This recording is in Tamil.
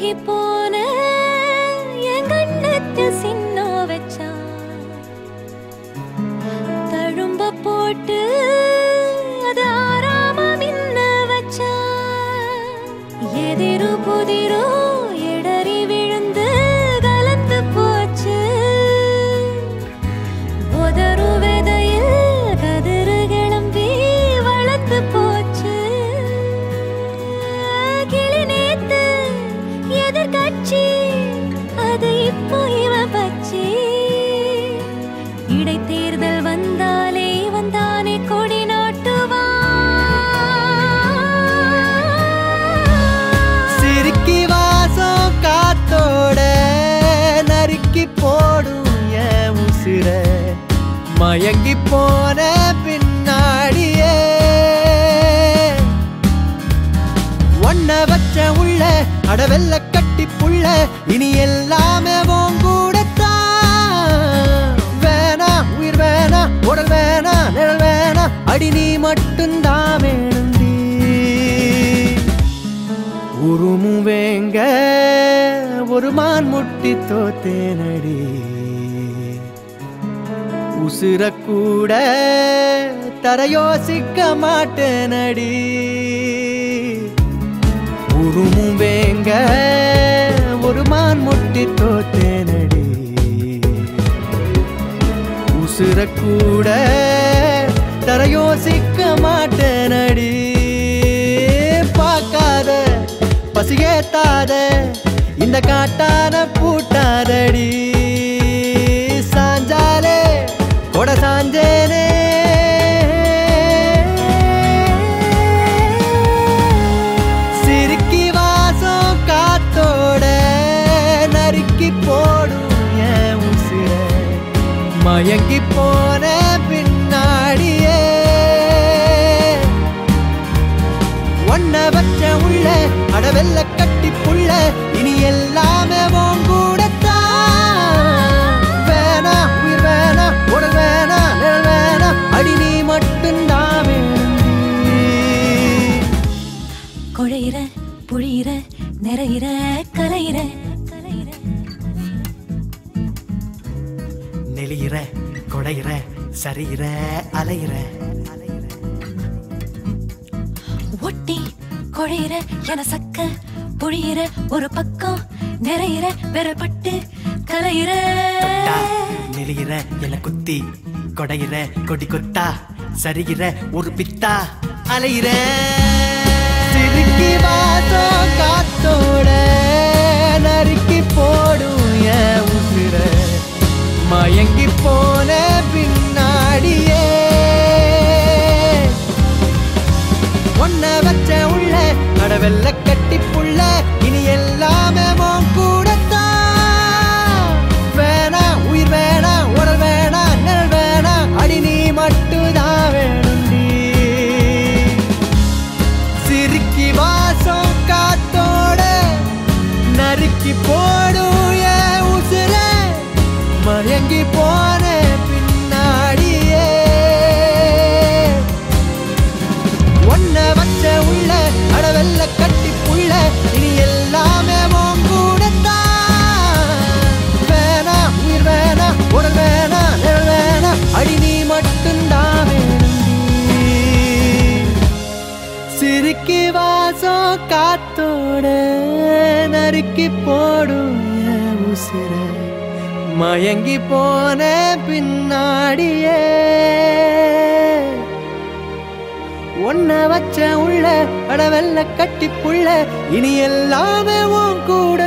மயங்கி போன என் கண்ணத்து சின்ன வச்சான். தழும்ப போட்டு அது ஆறாம மின்ன வச்சான். எதிரு புதிரோ மயங்கி போன பின்னாடியே. ஒன்ன வச்ச உள்ள அடவெல்ல கட்டி புள்ள இனி எல்லாமே உன் கூடத்தான். வேணா உயிர் வேணா உடல் வேணா நிழல் வேணா அடி நீ மட்டும்தான் வேணுண்டி உருமுவேங்க ஒரு மான் முட்டி தோத்தேனடி. உசுரக்கூட கூட தர யோசிக்க மாட்டேனடி. உருமும் வேங்க ஒரு மான் முட்டி தோத்தேனடி. உசுரக்கூட கூட தர யோசிக்க மாட்டேனடி. பார்க்காத பசியேத்தாத இந்த காட்டான மயங்கி போன பின்னாடியே. ஒன்ன வச்ச உள்ள அடவெல்ல கட்டி நெளியிற கொடையிற சரியிற அலையிற. ஒட்டி குழையிற என சக்க புழியிற ஒரு பக்கம் நிறையிற வெறப்பட்டு கலையிற. நெளியிற எல குத்தி கொடையிற கொடி கொத்தா சரிகிற ஒரு பித்தா அலையிற. வாசம் நறுக்கி போடும் என் உசிர மயங்கி போன பின்னாடியே. ஒன்ன வச்ச உள்ள அடவெல்ல கட்டி புள்ள இனி எல்லாமே உன் கூட